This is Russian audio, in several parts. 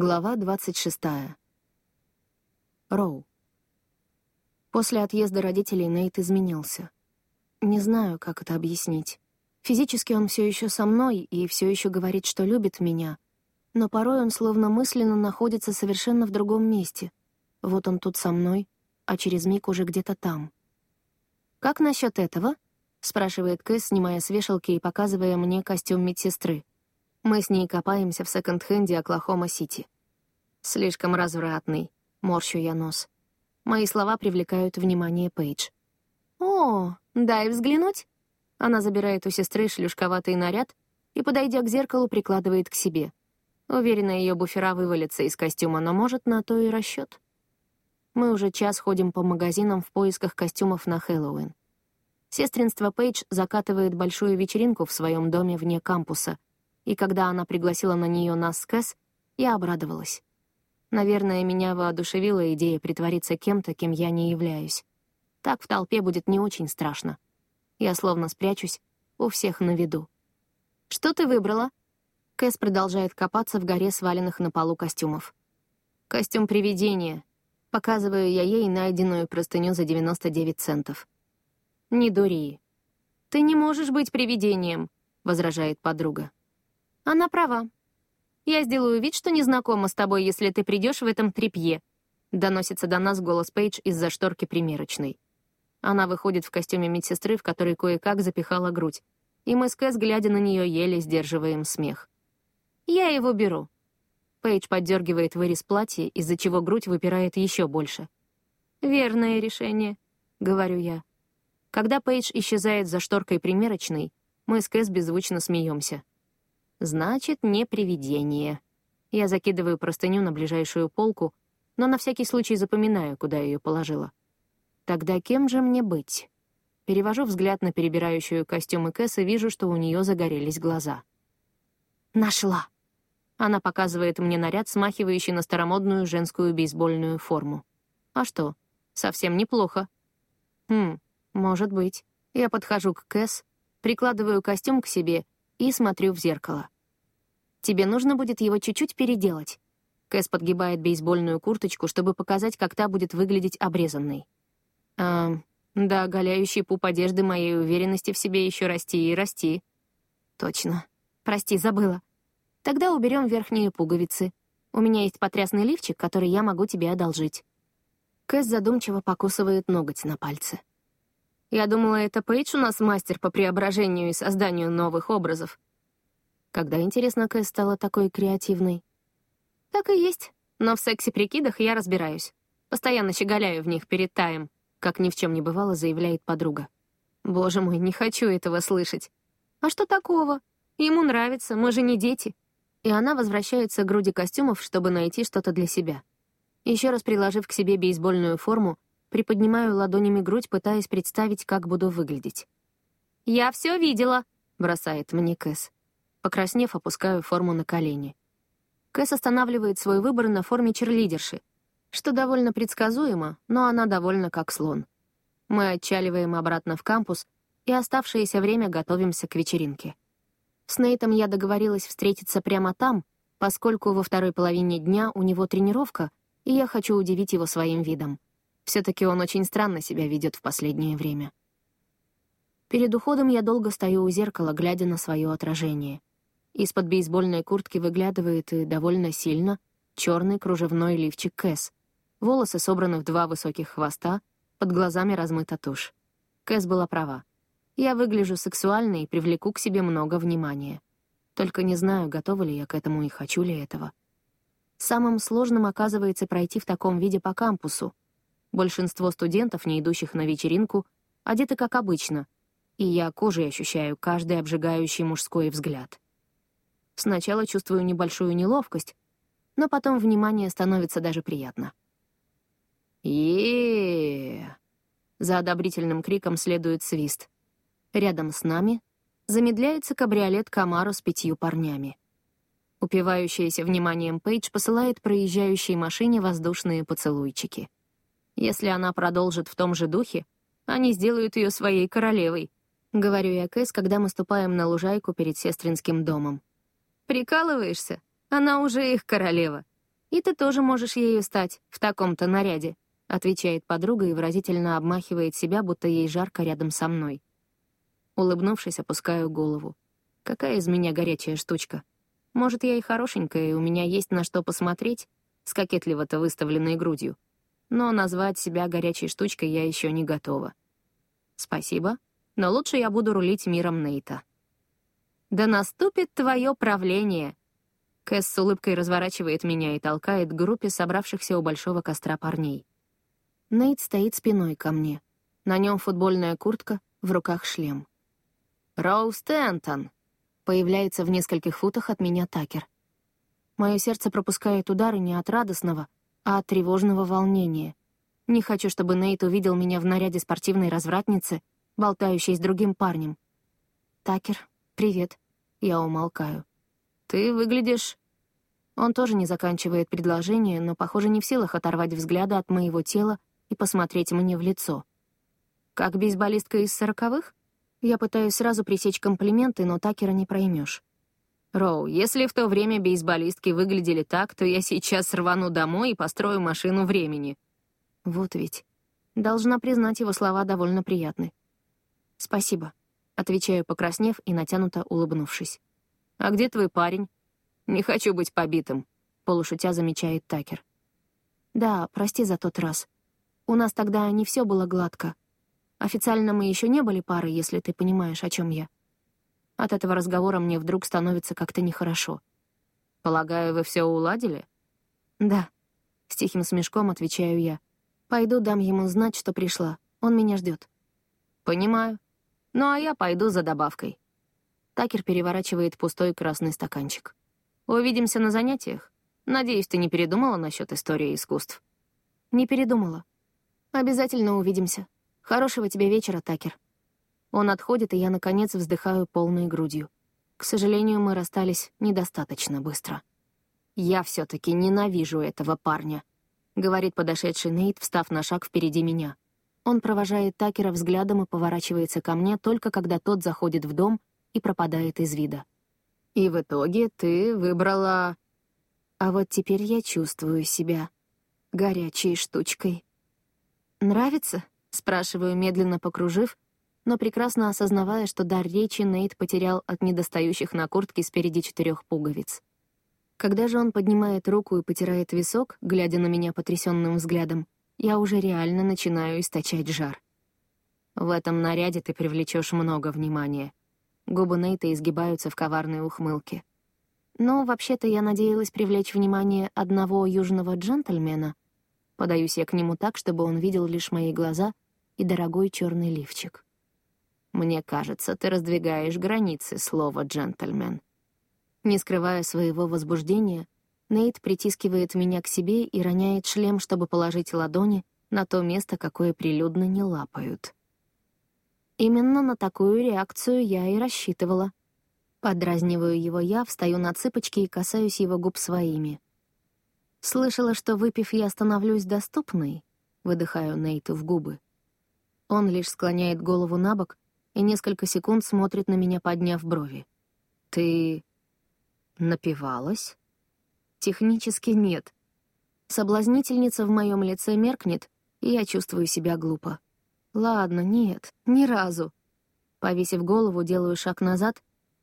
Глава 26. Роу. После отъезда родителей Нейт изменился. Не знаю, как это объяснить. Физически он все еще со мной и все еще говорит, что любит меня, но порой он словно мысленно находится совершенно в другом месте. Вот он тут со мной, а через миг уже где-то там. «Как насчет этого?» — спрашивает Кэс, снимая с вешалки и показывая мне костюм медсестры. Мы с ней копаемся в секонд-хенде Оклахома-Сити. Слишком развратный, морщу я нос. Мои слова привлекают внимание Пейдж. «О, дай взглянуть!» Она забирает у сестры шлюшковатый наряд и, подойдя к зеркалу, прикладывает к себе. Уверена, ее буфера вывалится из костюма, но, может, на то и расчет. Мы уже час ходим по магазинам в поисках костюмов на Хэллоуин. Сестринство Пейдж закатывает большую вечеринку в своем доме вне кампуса, и когда она пригласила на нее нас с Кэс, я обрадовалась. Наверное, меня воодушевила идея притвориться кем-то, кем я не являюсь. Так в толпе будет не очень страшно. Я словно спрячусь, у всех на виду. «Что ты выбрала?» Кэс продолжает копаться в горе сваленных на полу костюмов. «Костюм привидения». Показываю я ей найденную простыню за 99 центов. «Не дури». «Ты не можешь быть привидением», — возражает подруга. Она права. Я сделаю вид, что не знакома с тобой, если ты придешь в этом тряпье. Доносится до нас голос Пейдж из-за шторки примерочной. Она выходит в костюме медсестры, в который кое-как запихала грудь. И мы с Кэс, глядя на нее, еле сдерживаем смех. «Я его беру». Пейдж поддергивает вырез платья, из-за чего грудь выпирает еще больше. «Верное решение», — говорю я. Когда Пейдж исчезает за шторкой примерочной, мы с Кэс беззвучно смеемся. Значит, не привидение. Я закидываю простыню на ближайшую полку, но на всякий случай запоминаю, куда ее положила. Тогда кем же мне быть? Перевожу взгляд на перебирающую костюмы Кэс и вижу, что у нее загорелись глаза. «Нашла!» Она показывает мне наряд, смахивающий на старомодную женскую бейсбольную форму. А что, совсем неплохо. Хм, может быть. Я подхожу к Кэс, прикладываю костюм к себе — и смотрю в зеркало. Тебе нужно будет его чуть-чуть переделать. Кэс подгибает бейсбольную курточку, чтобы показать, как та будет выглядеть обрезанной. А, да, оголяющий пуп одежды моей уверенности в себе еще расти и расти. Точно. Прости, забыла. Тогда уберем верхние пуговицы. У меня есть потрясный лифчик, который я могу тебе одолжить. Кэс задумчиво покусывает ноготь на пальце. Я думала, это Пейдж у нас мастер по преображению и созданию новых образов. Когда, интересно, Кэс стала такой креативной? Так и есть. Но в сексе-прикидах я разбираюсь. Постоянно щеголяю в них перед Таем, как ни в чем не бывало, заявляет подруга. Боже мой, не хочу этого слышать. А что такого? Ему нравится, мы же не дети. И она возвращается к груди костюмов, чтобы найти что-то для себя. Еще раз приложив к себе бейсбольную форму, Приподнимаю ладонями грудь, пытаясь представить, как буду выглядеть. «Я все видела», — бросает мне Кэс. Покраснев, опускаю форму на колени. Кэс останавливает свой выбор на форме черлидерши, что довольно предсказуемо, но она довольна как слон. Мы отчаливаем обратно в кампус и оставшееся время готовимся к вечеринке. С Нейтом я договорилась встретиться прямо там, поскольку во второй половине дня у него тренировка, и я хочу удивить его своим видом. Все-таки он очень странно себя ведет в последнее время. Перед уходом я долго стою у зеркала, глядя на свое отражение. Из-под бейсбольной куртки выглядывает и довольно сильно черный кружевной лифчик Кэс. Волосы собраны в два высоких хвоста, под глазами размыта тушь. Кэс была права. Я выгляжу сексуально и привлеку к себе много внимания. Только не знаю, готова ли я к этому и хочу ли этого. Самым сложным оказывается пройти в таком виде по кампусу — Большинство студентов, не идущих на вечеринку, одеты как обычно, и я кожей ощущаю каждый обжигающий мужской взгляд. Сначала чувствую небольшую неловкость, но потом внимание становится даже приятно. е За одобрительным криком следует свист. Рядом с нами замедляется кабриолет Камаро с пятью парнями. Упивающаяся вниманием Пейдж посылает проезжающей машине воздушные поцелуйчики — если она продолжит в том же духе, они сделают ее своей королевой. Говорю я Кэс, когда мы ступаем на лужайку перед сестринским домом. Прикалываешься? Она уже их королева. «И ты тоже можешь ею стать в таком-то наряде», — отвечает подруга и выразительно обмахивает себя, будто ей жарко рядом со мной. Улыбнувшись, опускаю голову. Какая из меня горячая штучка. Может, я и хорошенькая, и у меня есть на что посмотреть, с кокетливо-то выставленной грудью. Но назвать себя горячей штучкой я еще не готова. Спасибо, но лучше я буду рулить миром Нейта. «Да наступит твое правление!» Кэс с улыбкой разворачивает меня и толкает к группе собравшихся у большого костра парней. Нейт стоит спиной ко мне. На нем футбольная куртка, в руках шлем. «Роу Стэнтон!» Появляется в нескольких футах от меня Такер. Мое сердце пропускает удары не от радостного, а от тревожного волнения. Не хочу, чтобы Нейт увидел меня в наряде спортивной развратницы, болтающей с другим парнем. «Такер, привет». Я умолкаю. «Ты выглядишь...» Он тоже не заканчивает предложение, но, похоже, не в силах оторвать взгляда от моего тела и посмотреть мне в лицо. «Как бейсболистка из сороковых?» Я пытаюсь сразу пресечь комплименты, но Такера не проймешь. «Роу, если в то время бейсболистки выглядели так, то я сейчас рвану домой и построю машину времени». Вот ведь. Должна признать, его слова довольно приятны. «Спасибо», — отвечаю, покраснев и натянуто улыбнувшись. «А где твой парень?» «Не хочу быть побитым», — полушутя замечает Такер. «Да, прости за тот раз. У нас тогда не все было гладко. Официально мы еще не были парой, если ты понимаешь, о чем я. От этого разговора мне вдруг становится как-то нехорошо. Полагаю, вы все уладили? Да. С тихим смешком отвечаю я. Пойду дам ему знать, что пришла. Он меня ждет. Понимаю. Ну а я пойду за добавкой. Такер переворачивает пустой красный стаканчик. Увидимся на занятиях. Надеюсь, ты не передумала насчет истории искусств? Не передумала. Обязательно увидимся. Хорошего тебе вечера, Такер. Он отходит, и я, наконец, вздыхаю полной грудью. К сожалению, мы расстались недостаточно быстро. «Я все-таки ненавижу этого парня», — говорит подошедший Нейт, встав на шаг впереди меня. Он провожает Такера взглядом и поворачивается ко мне только когда тот заходит в дом и пропадает из вида. «И в итоге ты выбрала...» А вот теперь я чувствую себя горячей штучкой. «Нравится?» — спрашиваю, медленно покружив, но прекрасно осознавая, что дар речи Нейт потерял от недостающих на куртке спереди четырех пуговиц. Когда же он поднимает руку и потирает висок, глядя на меня потрясенным взглядом, я уже реально начинаю источать жар. В этом наряде ты привлечешь много внимания. Губы Нейта изгибаются в коварной ухмылке. Но вообще-то я надеялась привлечь внимание одного южного джентльмена — Подаюсь я к нему так, чтобы он видел лишь мои глаза и дорогой черный лифчик. «Мне кажется, ты раздвигаешь границы слова «джентльмен». Не скрывая своего возбуждения, Нейт притискивает меня к себе и роняет шлем, чтобы положить ладони на то место, какое прилюдно не лапают. Именно на такую реакцию я и рассчитывала. Подразниваю его я, встаю на цыпочки и касаюсь его губ своими. Слышала, что, выпив, я становлюсь доступной, выдыхаю Нейту в губы. Он лишь склоняет голову на бок и несколько секунд смотрит на меня, подняв брови. «Ты напивалась?» «Технически нет. Соблазнительница в моем лице меркнет, и я чувствую себя глупо. Ладно, нет, ни разу. Повесив голову, делаю шаг назад,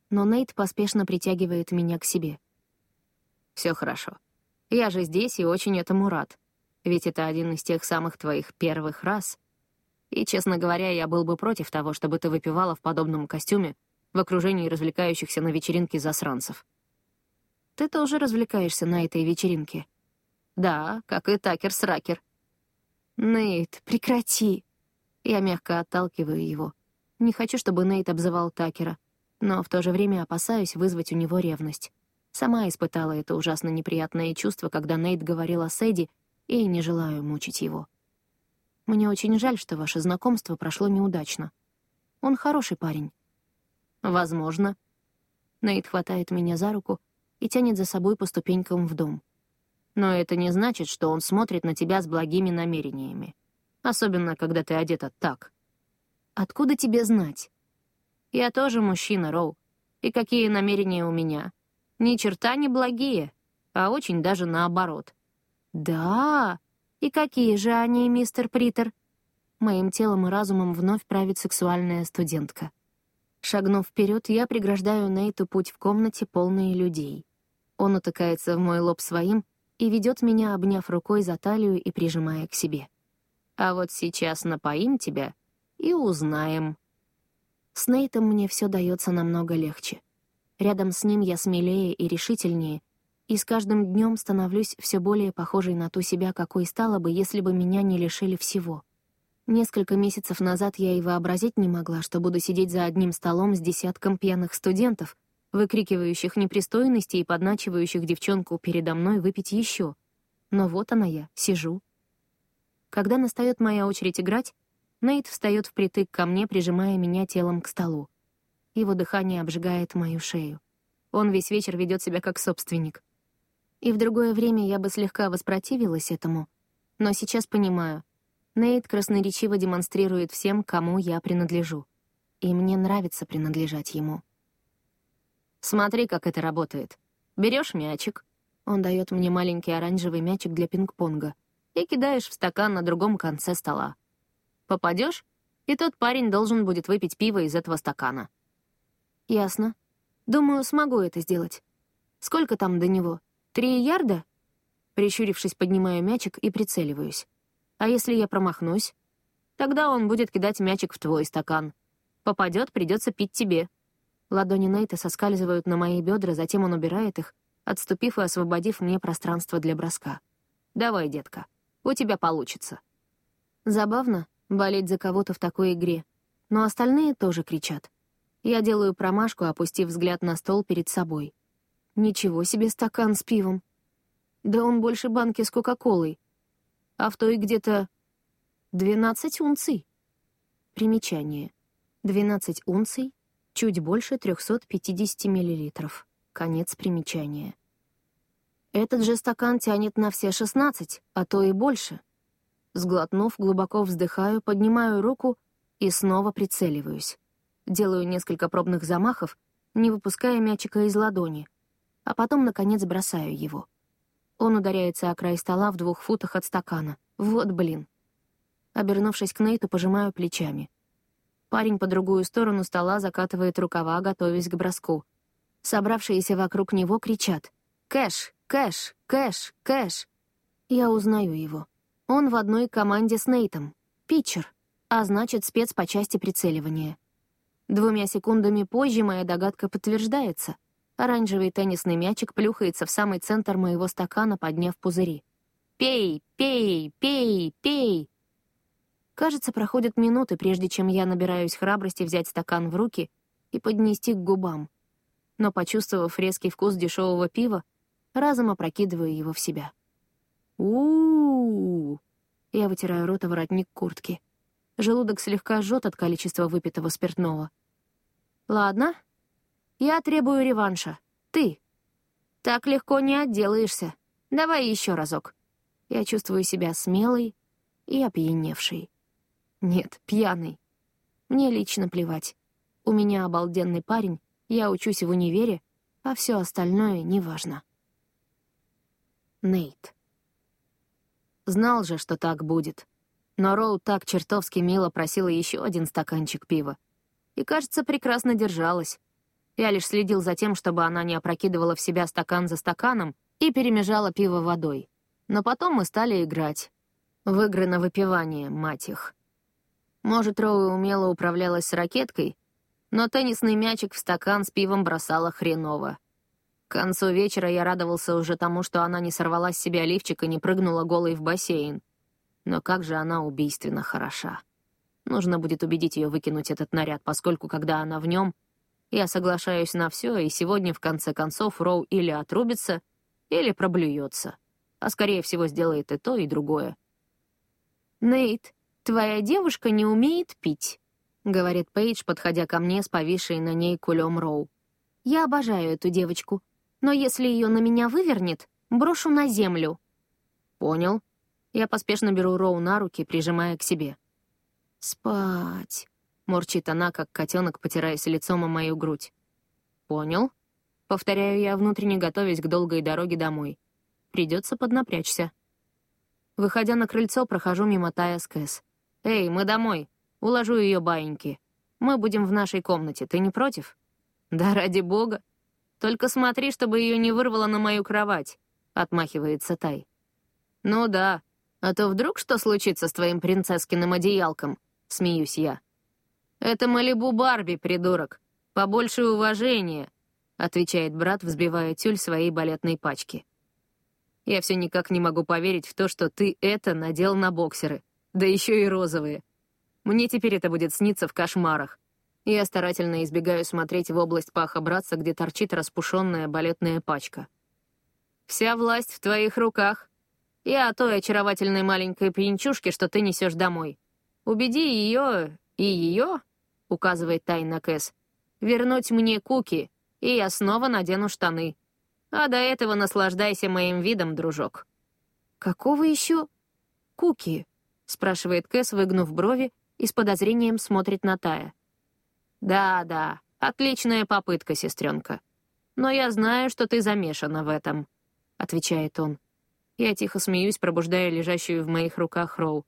но Нейт поспешно притягивает меня к себе. Все хорошо. Я же здесь и очень этому рад. Ведь это один из тех самых твоих первых раз. И, честно говоря, я был бы против того, чтобы ты выпивала в подобном костюме в окружении развлекающихся на вечеринке засранцев. Ты тоже развлекаешься на этой вечеринке. Да, как и Такер-сракер. Нейт, прекрати. Я мягко отталкиваю его. Не хочу, чтобы Нейт обзывал Такера, но в то же время опасаюсь вызвать у него ревность. Сама испытала это ужасно неприятное чувство, когда Нейт говорил о Сэдди, и не желаю мучить его. Мне очень жаль, что ваше знакомство прошло неудачно. Он хороший парень. Возможно. Нейт хватает меня за руку и тянет за собой по ступенькам в дом. Но это не значит, что он смотрит на тебя с благими намерениями. Особенно, когда ты одета так. Откуда тебе знать? Я тоже мужчина, Роу. И какие намерения у меня? Ни черта не благие. а очень даже наоборот. «Да? И какие же они, мистер Притер?» Моим телом и разумом вновь правит сексуальная студентка. Шагнув вперед, я преграждаю Нейту путь в комнате, полной людей. Он утыкается в мой лоб своим и ведет меня, обняв рукой за талию и прижимая к себе. «А вот сейчас напоим тебя и узнаем». С Нейтом мне все дается намного легче. Рядом с ним я смелее и решительнее, и с каждым днем становлюсь все более похожей на ту себя, какой стала бы, если бы меня не лишили всего. Несколько месяцев назад я и вообразить не могла, что буду сидеть за одним столом с десятком пьяных студентов, выкрикивающих непристойности и подначивающих девчонку передо мной выпить еще. Но вот она я, сижу. Когда настает моя очередь играть, Нейт встает впритык ко мне, прижимая меня телом к столу. Его дыхание обжигает мою шею. Он весь вечер ведет себя как собственник. И в другое время я бы слегка воспротивилась этому. Но сейчас понимаю. Нейт красноречиво демонстрирует всем, кому я принадлежу. И мне нравится принадлежать ему. Смотри, как это работает. Берешь мячик. Он дает мне маленький оранжевый мячик для пинг-понга. И кидаешь в стакан на другом конце стола. Попадешь, и тот парень должен будет выпить пиво из этого стакана. Ясно. Думаю, смогу это сделать. Сколько там до него? «Три ярда?» Прищурившись, поднимаю мячик и прицеливаюсь. «А если я промахнусь?» «Тогда он будет кидать мячик в твой стакан. Попадет, придется пить тебе». Ладони Нейта соскальзывают на мои бедра, затем он убирает их, отступив и освободив мне пространство для броска. «Давай, детка, у тебя получится». Забавно болеть за кого-то в такой игре, но остальные тоже кричат. Я делаю промашку, опустив взгляд на стол перед собой — Ничего себе стакан с пивом. Да он больше банки с Кока-Колой. А в той где-то 12 унций. Примечание. 12 унций, чуть больше 350 миллилитров. Конец примечания. Этот же стакан тянет на все 16, а то и больше. Сглотнув, глубоко вздыхаю, поднимаю руку и снова прицеливаюсь. Делаю несколько пробных замахов, не выпуская мячика из ладони — а потом, наконец, бросаю его. Он ударяется о край стола в двух футах от стакана. Вот блин. Обернувшись к Нейту, пожимаю плечами. Парень по другую сторону стола закатывает рукава, готовясь к броску. Собравшиеся вокруг него кричат «Кэш! Кэш! Кэш! Кэш!» Я узнаю его. Он в одной команде с Нейтом. Питчер, а значит, спец по части прицеливания. Двумя секундами позже моя догадка подтверждается. Оранжевый теннисный мячик плюхается в самый центр моего стакана, подняв пузыри. «Пей, пей, пей, пей!» Кажется, проходят минуты, прежде чем я набираюсь храбрости взять стакан в руки и поднести к губам. Но, почувствовав резкий вкус дешевого пива, разом опрокидываю его в себя. у у Я вытираю рот о воротник куртки. Желудок слегка жжет от количества выпитого спиртного. «Ладно, я требую реванша. Ты. Так легко не отделаешься. Давай еще разок. Я чувствую себя смелой и опьяневшей. Нет, пьяный. Мне лично плевать. У меня обалденный парень, я учусь в универе, а все остальное неважно. Нейт. Знал же, что так будет. Но Роу так чертовски мило просила еще один стаканчик пива. И, кажется, прекрасно держалась. Я лишь следил за тем, чтобы она не опрокидывала в себя стакан за стаканом и перемежала пиво водой. Но потом мы стали играть. В игры на выпивание, мать их. Может, Роуи умело управлялась с ракеткой, но теннисный мячик в стакан с пивом бросала хреново. К концу вечера я радовался уже тому, что она не сорвала с себя лифчик и не прыгнула голой в бассейн. Но как же она убийственно хороша. Нужно будет убедить ее выкинуть этот наряд, поскольку, когда она в нем, я соглашаюсь на все, и сегодня, в конце концов, Роу или отрубится, или проблюется. А скорее всего, сделает и то, и другое. «Нейт, твоя девушка не умеет пить», — говорит Пейдж, подходя ко мне с повисшей на ней кулем Роу. «Я обожаю эту девочку, но если ее на меня вывернет, брошу на землю». «Понял». Я поспешно беру Роу на руки, прижимая к себе. «Спать». Морчит она, как котенок, потираясь лицом о мою грудь. «Понял?» Повторяю я, внутренне готовясь к долгой дороге домой. придется поднапрячься. Выходя на крыльцо, прохожу мимо Тая с. «Эй, мы домой. Уложу ее баиньки. Мы будем в нашей комнате. Ты не против?» «Да ради бога. Только смотри, чтобы ее не вырвало на мою кровать», — отмахивается Тай. «Ну да. А то вдруг что случится с твоим принцесскиным одеялком?» — смеюсь я. «Это Малибу Барби, придурок. Побольше уважения», — отвечает брат, взбивая тюль своей балетной пачки. «Я все никак не могу поверить в то, что ты это надел на боксеры, да еще и розовые. Мне теперь это будет сниться в кошмарах. Я старательно избегаю смотреть в область паха братца, где торчит распушенная балетная пачка. «Вся власть в твоих руках. И о той очаровательной маленькой пьянчушке, что ты несешь домой. Убеди ее и ее, — указывает тайна Кэс, — вернуть мне куки, и я снова надену штаны. А до этого наслаждайся моим видом, дружок». «Какого еще куки?» — спрашивает Кэс, выгнув брови, и с подозрением смотрит на Тая. «Да-да, отличная попытка, сестренка. Но я знаю, что ты замешана в этом», — отвечает он. Я тихо смеюсь, пробуждая лежащую в моих руках Роу.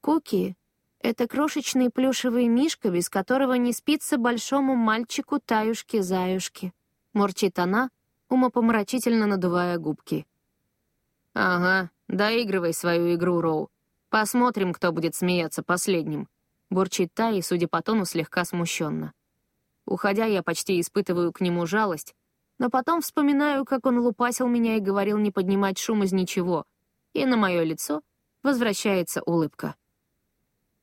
«Куки — это крошечный плюшевый мишка, без которого не спится большому мальчику Таюшке-заюшке», — морчит она, умопомрачительно надувая губки. «Ага, доигрывай свою игру, Роу. Посмотрим, кто будет смеяться последним», — бурчит Та и, судя по тону, слегка смущенно. Уходя, я почти испытываю к нему жалость, но потом вспоминаю, как он лупасил меня и говорил не поднимать шум из ничего, и на мое лицо возвращается улыбка.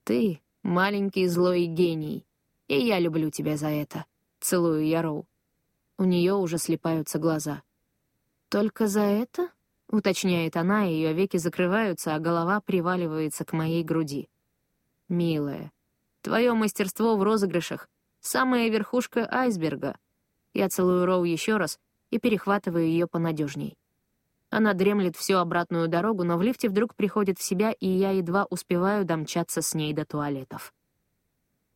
«Ты — маленький злой гений, и я люблю тебя за это», — целую я Роу. У нее уже слепаются глаза. «Только за это?» — уточняет она, и ее веки закрываются, а голова приваливается к моей груди. «Милая, твое мастерство в розыгрышах — самая верхушка айсберга», я целую Роу еще раз и перехватываю ее понадежней. Она дремлет всю обратную дорогу, но в лифте вдруг приходит в себя, и я едва успеваю домчаться с ней до туалетов.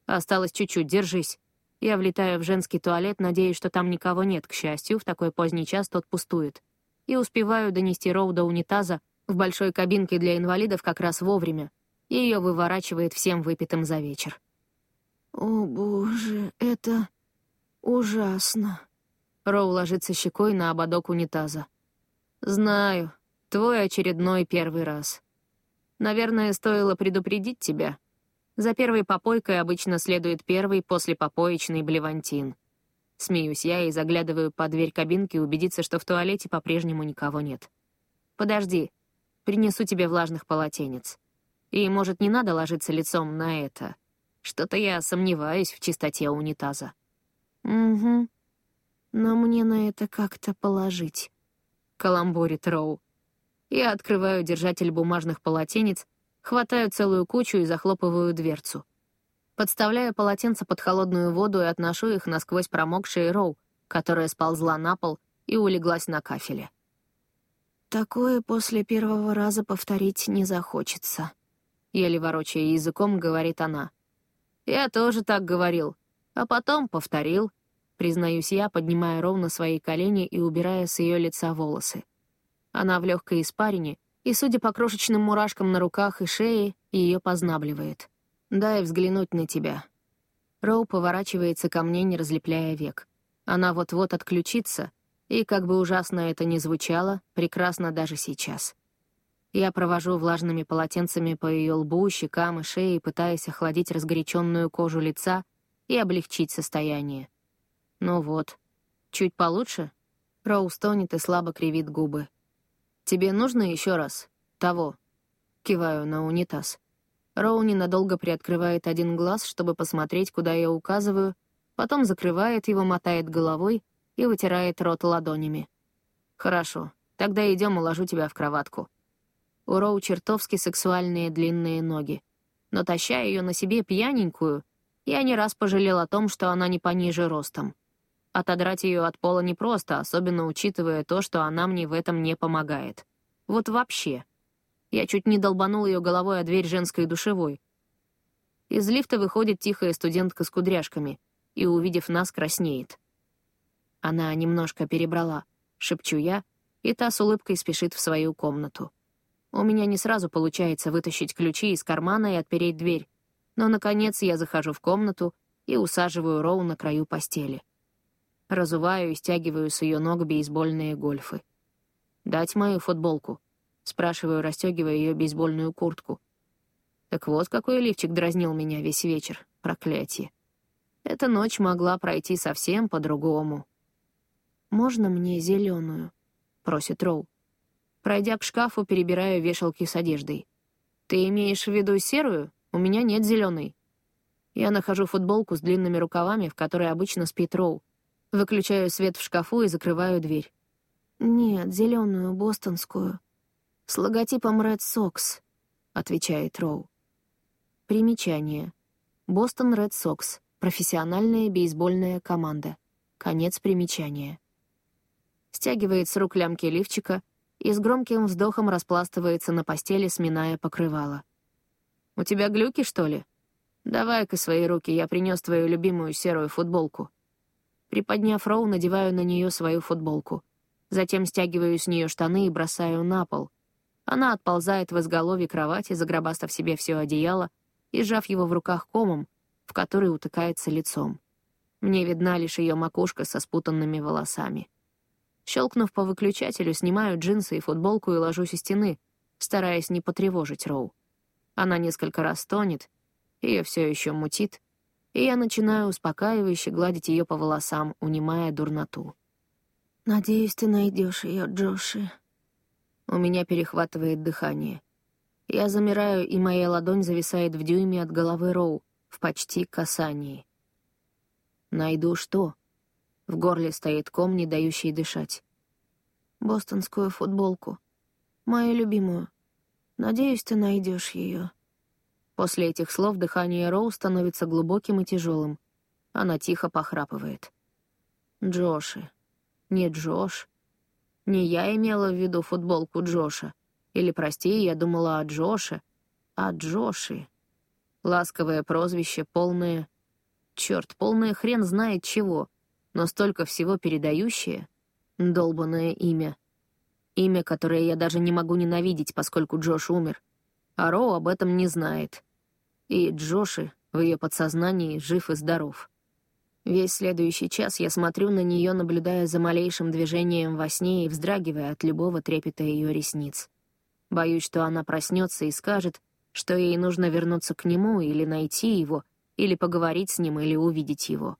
Осталось чуть-чуть, держись. Я влетаю в женский туалет, надеясь, что там никого нет. К счастью, в такой поздний час тот пустует. И успеваю донести Роу до унитаза в большой кабинке для инвалидов как раз вовремя. И ее выворачивает всем выпитым за вечер. «О, боже, это...» «Ужасно». Роу ложится щекой на ободок унитаза. «Знаю. Твой очередной первый раз. Наверное, стоило предупредить тебя. За первой попойкой обычно следует первый послепопоечный блевантин. Смеюсь я и заглядываю под дверь кабинки убедиться, что в туалете по-прежнему никого нет. Подожди, принесу тебе влажных полотенец. И, может, не надо ложиться лицом на это. Что-то я сомневаюсь в чистоте унитаза. «Угу. Но мне на это как-то положить», — каламбурит Роу. Я открываю держатель бумажных полотенец, хватаю целую кучу и захлопываю дверцу. Подставляю полотенца под холодную воду и отношу их насквозь промокшие Роу, которая сползла на пол и улеглась на кафеле. «Такое после первого раза повторить не захочется», — еле ворочая языком, говорит она. «Я тоже так говорил», а потом повторил, признаюсь я, поднимая ровно свои колени и убирая с ее лица волосы. Она в легкой испарине, и, судя по крошечным мурашкам на руках и шее, ее познабливает. «Дай взглянуть на тебя». Роу поворачивается ко мне, не разлепляя век. Она вот-вот отключится, и, как бы ужасно это ни звучало, прекрасно даже сейчас. Я провожу влажными полотенцами по ее лбу, щекам и шее, пытаясь охладить разгоряченную кожу лица, и облегчить состояние. Ну вот. Чуть получше? Роу стонет и слабо кривит губы. «Тебе нужно еще раз? Того?» Киваю на унитаз. Роу ненадолго приоткрывает один глаз, чтобы посмотреть, куда я указываю, потом закрывает его, мотает головой и вытирает рот ладонями. «Хорошо, тогда идем, уложу тебя в кроватку». У Роу чертовски сексуальные длинные ноги. Но таща ее на себе пьяненькую, я не раз пожалел о том, что она не пониже ростом. Отодрать ее от пола непросто, особенно учитывая то, что она мне в этом не помогает. Вот вообще. Я чуть не долбанул ее головой о дверь женской душевой. Из лифта выходит тихая студентка с кудряшками и, увидев нас, краснеет. Она немножко перебрала, шепчу я, и та с улыбкой спешит в свою комнату. У меня не сразу получается вытащить ключи из кармана и отпереть дверь, но, наконец, я захожу в комнату и усаживаю Роу на краю постели. Разуваю и стягиваю с ее ног бейсбольные гольфы. «Дать мою футболку?» — спрашиваю, расстегивая ее бейсбольную куртку. Так вот, какой лифчик дразнил меня весь вечер. Проклятие. Эта ночь могла пройти совсем по-другому. «Можно мне зеленую?» — просит Роу. Пройдя к шкафу, перебираю вешалки с одеждой. «Ты имеешь в виду серую? У меня нет зеленой. Я нахожу футболку с длинными рукавами, в которой обычно спит Роу. Выключаю свет в шкафу и закрываю дверь. «Нет, зеленую, бостонскую. С логотипом Red Sox», — отвечает Роу. Примечание. Бостон Ред Сокс. Профессиональная бейсбольная команда. Конец примечания. Стягивает с рук лямки лифчика и с громким вздохом распластывается на постели, сминая покрывало. «У тебя глюки, что ли? Давай-ка свои руки, я принес твою любимую серую футболку». Приподняв Роу, надеваю на нее свою футболку. Затем стягиваю с нее штаны и бросаю на пол. Она отползает в изголовье кровати, загробастав себе все одеяло, и сжав его в руках комом, в который утыкается лицом. Мне видна лишь ее макушка со спутанными волосами. Щелкнув по выключателю, снимаю джинсы и футболку и ложусь у стены, стараясь не потревожить Роу. Она несколько раз тонет, ее все еще мутит, и я начинаю успокаивающе гладить ее по волосам, унимая дурноту. «Надеюсь, ты найдешь ее, Джоши». У меня перехватывает дыхание. Я замираю, и моя ладонь зависает в дюйме от головы Роу, в почти касании. Найду что? В горле стоит ком, не дающий дышать. Бостонскую футболку. Мою любимую. Надеюсь, ты найдешь ее. После этих слов дыхание Роу становится глубоким и тяжелым. Она тихо похрапывает. Джоши. Не Джош. Не я имела в виду футболку Джоша. Или, прости, я думала о Джоше. О Джоши. Ласковое прозвище, полное... Черт, полное хрен знает чего, но столько всего передающее. Долбанное имя. Имя, которое я даже не могу ненавидеть, поскольку Джош умер. А Роу об этом не знает. И Джоши в ее подсознании жив и здоров. Весь следующий час я смотрю на нее, наблюдая за малейшим движением во сне и вздрагивая от любого трепета ее ресниц. Боюсь, что она проснется и скажет, что ей нужно вернуться к нему или найти его, или поговорить с ним, или увидеть его.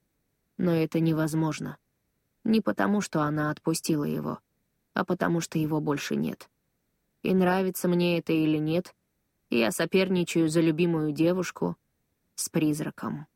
Но это невозможно. Не потому, что она отпустила его, а потому, что его больше нет. И нравится мне это или нет, я соперничаю за любимую девушку с призраком.